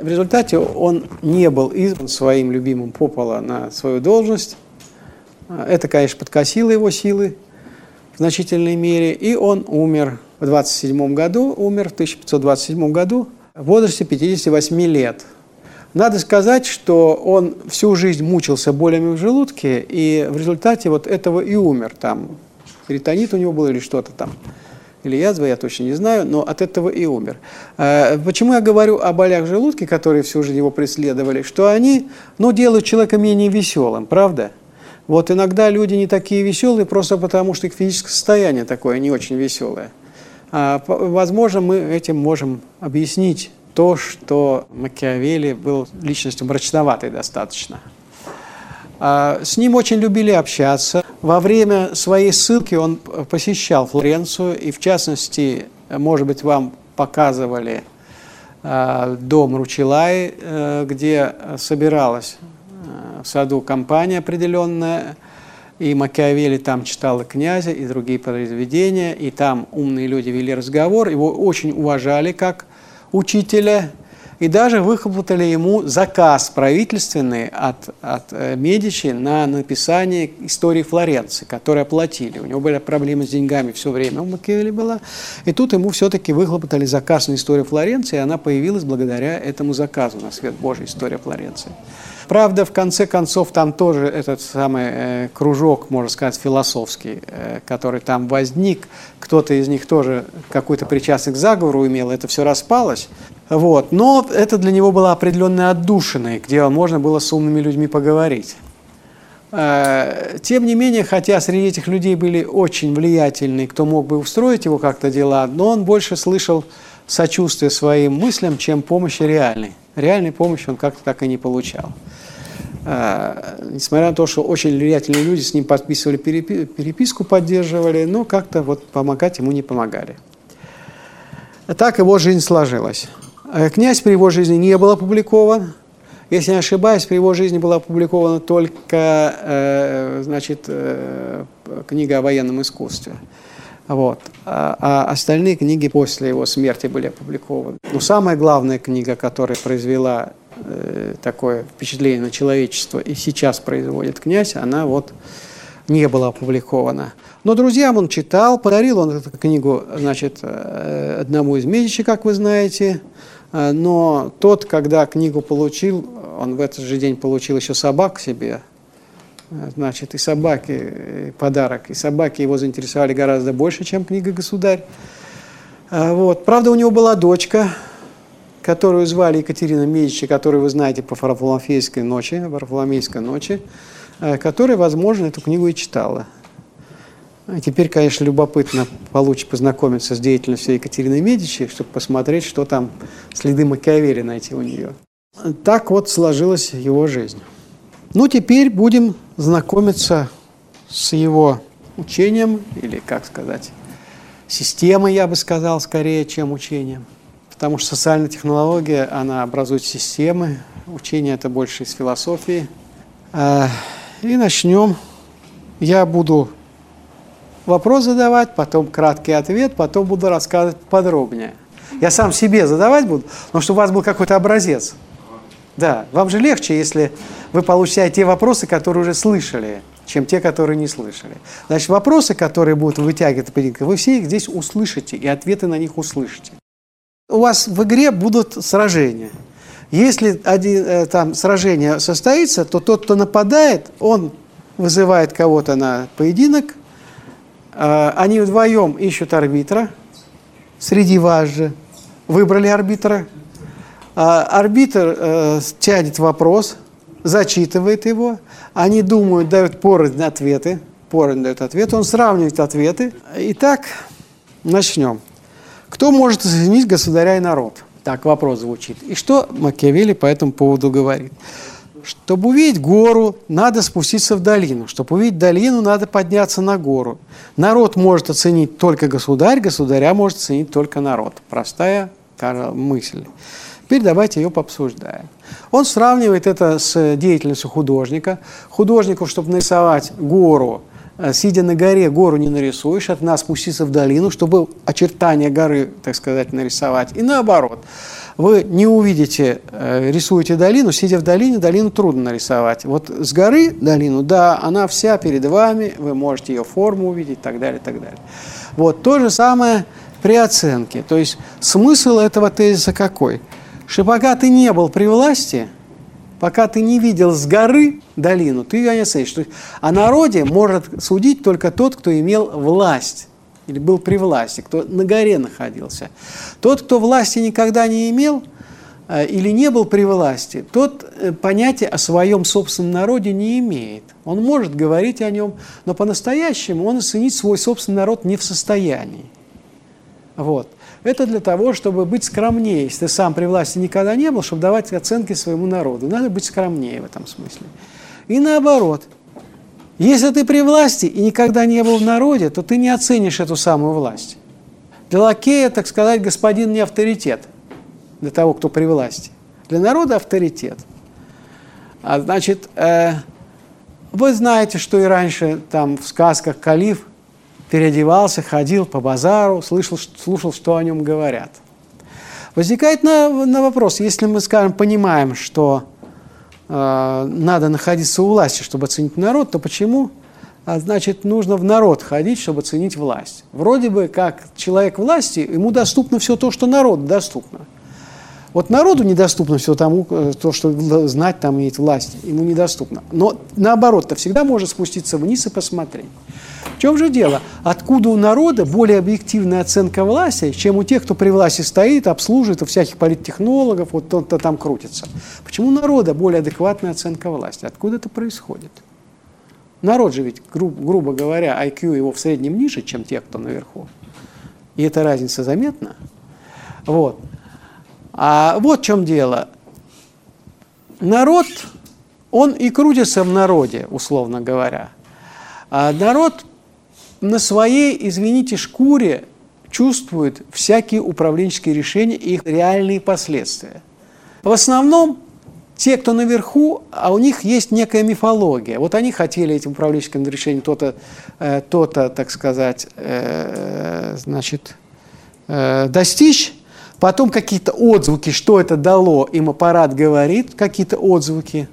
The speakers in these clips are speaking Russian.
В результате он не был избран своим любимым Попола на свою должность. Это, конечно, подкосило его силы в значительной мере, и он умер в 27 году, умер в 1527 году в возрасте 58 лет. Надо сказать, что он всю жизнь мучился болями в желудке, и в результате вот этого и умер. Там перитонит у него был или что-то там или язва, я точно не знаю, но от этого и умер. А, почему я говорю о болях желудки, которые всю жизнь его преследовали? Что они ну, делают человека менее веселым, правда? Вот иногда люди не такие веселые просто потому, что их физическое состояние такое не очень веселое. А, возможно, мы этим можем объяснить то, что Макиавелли был личностью мрачноватой достаточно. А, с ним очень любили общаться. Во время своей ссылки он посещал Флоренцию, и в частности, может быть, вам показывали а, дом Ручилай, э, где собиралась э, в саду компания определенная, и Макиавелли там читал и «Князя», и другие произведения, и там умные люди вели разговор, его очень уважали как учителя, и даже выхлопотали ему заказ правительственный от, от э, Медичи на написание истории Флоренции, которые оплатили. У него были проблемы с деньгами все время у Макиавелли была. И тут ему все-таки выхлопотали заказ на историю Флоренции, и она появилась благодаря этому заказу на свет Божий история Флоренции. Правда, в конце концов, там тоже этот самый э, кружок, можно сказать, философский, э, который там возник. Кто-то из них тоже какой-то причастный к заговору имел, это все распалось. Вот. Но это для него было определенной отдушиной, где можно было с умными людьми поговорить. Э, тем не менее, хотя среди этих людей были очень влиятельные, кто мог бы устроить его как-то дела, но он больше слышал сочувствие своим мыслям, чем помощи реальной. Реальной помощи он как-то так и не получал. А, несмотря на то, что очень влиятельные люди с ним подписывали переписку, поддерживали, но как-то вот помогать ему не помогали. Так его жизнь сложилась. Э, «Князь» при его жизни не был опубликован. Если не ошибаюсь, при его жизни была опубликована только э, значит, э, книга о военном искусстве. Вот. А, а остальные книги после его смерти были опубликованы. Но самая главная книга, которая произвела э, такое впечатление на человечество и сейчас производит князь, она вот не была опубликована. Но друзьям он читал, подарил он эту книгу значит, э, одному из Медичи, как вы знаете. Э, но тот, когда книгу получил, он в этот же день получил еще собак себе, Значит, и собаки, и подарок, и собаки его заинтересовали гораздо больше, чем книга «Государь». А, вот. Правда, у него была дочка, которую звали Екатерина Медичи, которую вы знаете по Варфоломейской ночи, Варфоломейской ночи, которая, возможно, эту книгу и читала. И теперь, конечно, любопытно получше познакомиться с деятельностью Екатерины Медичи, чтобы посмотреть, что там следы Макиавелли найти у нее. Так вот сложилась его жизнь. Ну, теперь будем знакомиться с его учением, или, как сказать, системой, я бы сказал, скорее, чем учением. Потому что социальная технология, она образует системы, учение это больше из философии. А, и начнем. Я буду вопрос задавать, потом краткий ответ, потом буду рассказывать подробнее. Я сам себе задавать буду, но чтобы у вас был какой-то образец. Да, вам же легче, если вы получаете те вопросы, которые уже слышали, чем те, которые не слышали. Значит, вопросы, которые будут вытягивать, вы все их здесь услышите, и ответы на них услышите. У вас в игре будут сражения. Если один, э, там сражение состоится, то тот, кто нападает, он вызывает кого-то на поединок, они вдвоем ищут арбитра, среди вас же, выбрали арбитра, а арбитр э, тянет вопрос, зачитывает его, они думают, дают порознь ответы, порознь дают ответы, он сравнивает ответы. Итак, начнем. Кто может изменить государя и народ? Так вопрос звучит. И что Макиавелли по этому поводу говорит? Чтобы увидеть гору, надо спуститься в долину. Чтобы увидеть долину, надо подняться на гору. Народ может оценить только государь, государя может оценить только народ. Простая мысль. Теперь давайте ее пообсуждаем. Он сравнивает это с деятельностью художника. Художнику, чтобы нарисовать гору, сидя на горе, гору не нарисуешь, от нас спуститься в долину, чтобы очертания горы, так сказать, нарисовать. И наоборот, вы не увидите, э, рисуете долину, сидя в долине, долину трудно нарисовать. Вот с горы долину, да, она вся перед вами, вы можете ее форму увидеть так далее, так далее. Вот то же самое при оценке. То есть смысл этого тезиса какой? Что пока ты не был при власти, пока ты не видел с горы долину, ты ее не оценишь. О народе может судить только тот, кто имел власть или был при власти, кто на горе находился. Тот, кто власти никогда не имел э, или не был при власти, тот э, понятия о своем собственном народе не имеет. Он может говорить о нем, но по-настоящему он оценить свой собственный народ не в состоянии. Вот. Это для того, чтобы быть скромнее. Если ты сам при власти никогда не был, чтобы давать оценки своему народу. Надо быть скромнее в этом смысле. И наоборот. Если ты при власти и никогда не был в народе, то ты не оценишь эту самую власть. Для лакея, так сказать, господин не авторитет для того, кто при власти. Для народа авторитет. А значит, э, вы знаете, что и раньше там в сказках Калиф переодевался, ходил по базару, слышал, слушал, что о нем говорят. Возникает на, на вопрос, если мы, скажем, понимаем, что э, надо находиться у власти, чтобы оценить народ, то почему, а, значит, нужно в народ ходить, чтобы оценить власть? Вроде бы, как человек власти, ему доступно все то, что народу доступно. Вот народу недоступно все тому, э, то, что знать там иметь власть, ему недоступно. Но наоборот-то всегда можно спуститься вниз и посмотреть. В чем же дело? Откуда у народа более объективная оценка власти, чем у тех, кто при власти стоит, обслуживает, у всяких политтехнологов, вот кто-то там крутится? Почему у народа более адекватная оценка власти? Откуда это происходит? Народ же ведь, гру- грубо говоря, IQ его в среднем ниже, чем те, кто наверху. И эта разница заметна. Вот. А вот в чем дело. Народ, он и крутится в народе, условно говоря. А народ на своей, извините, шкуре чувствует всякие управленческие решения и их реальные последствия. В основном те, кто наверху, а у них есть некая мифология. Вот они хотели этим управленческим решением то-то, э, то-то, так сказать, э, значит, э, достичь, потом какие-то отзвуки, что это дало, им аппарат говорит, какие-то отзвуки.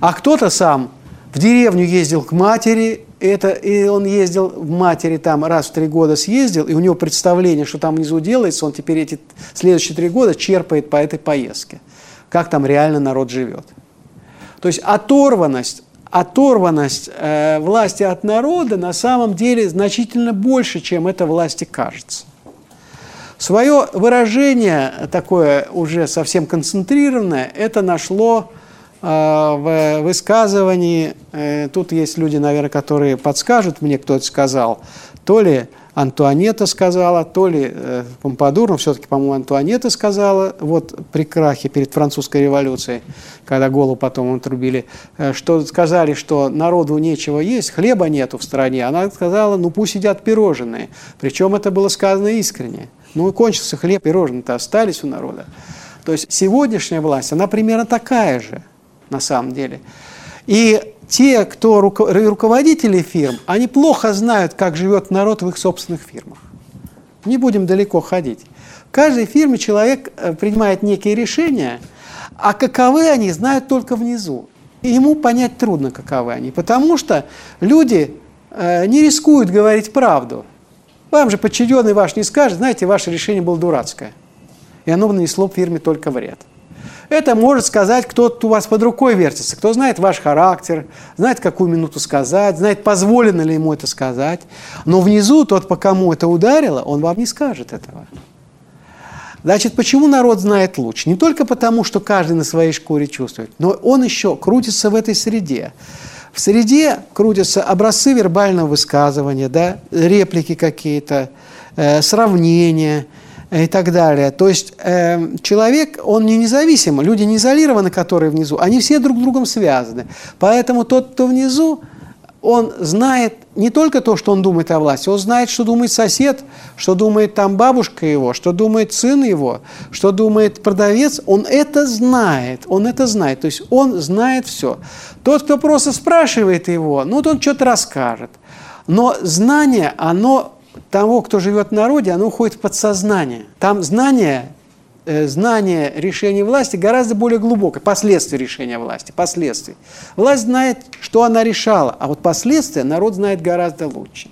А кто-то сам в деревню ездил к матери, это, и он ездил в матери там раз в три года съездил, и у него представление, что там внизу делается, он теперь эти следующие три года черпает по этой поездке, как там реально народ живет. То есть оторванность, оторванность э, власти от народа на самом деле значительно больше, чем это власти кажется. Свое выражение, такое уже совсем концентрированное, это нашло а, в высказывании, э, тут есть люди, наверное, которые подскажут мне, кто это сказал, то ли Антуанета сказала, то ли э, Помпадур, но все-таки, по-моему, Антуанета сказала, вот при крахе перед французской революцией, когда голову потом отрубили, э, что сказали, что народу нечего есть, хлеба нету в стране. Она сказала, ну пусть едят пирожные. Причем это было сказано искренне. Ну и кончился хлеб, пирожные-то остались у народа. То есть сегодняшняя власть, она примерно такая же на самом деле. И те, кто руководители фирм, они плохо знают, как живет народ в их собственных фирмах. Не будем далеко ходить. В каждой фирме человек э, принимает некие решения, а каковы они знают только внизу. И ему понять трудно, каковы они, потому что люди э, не рискуют говорить правду. Вам же подчиненный ваш не скажет, знаете, ваше решение было дурацкое, и оно нанесло фирме только вред. Это может сказать кто-то у вас под рукой вертится, кто знает ваш характер, знает, какую минуту сказать, знает, позволено ли ему это сказать. Но внизу тот, по кому это ударило, он вам не скажет этого. Значит, почему народ знает лучше? Не только потому, что каждый на своей шкуре чувствует, но он еще крутится в этой среде. В среде крутятся образцы вербального высказывания, да, реплики какие-то, э, сравнения – и так далее. То есть э, человек, он не независим, люди не изолированы, которые внизу, они все друг с другом связаны. Поэтому тот, кто внизу, он знает не только то, что он думает о власти, он знает, что думает сосед, что думает там бабушка его, что думает сын его, что думает продавец, он это знает, он это знает, то есть он знает все. Тот, кто просто спрашивает его, ну, вот он что-то расскажет. Но знание, оно того, кто живет в народе, оно уходит в подсознание. Там знание, знание решения власти гораздо более глубокое, последствия решения власти, последствия. Власть знает, что она решала, а вот последствия народ знает гораздо лучше.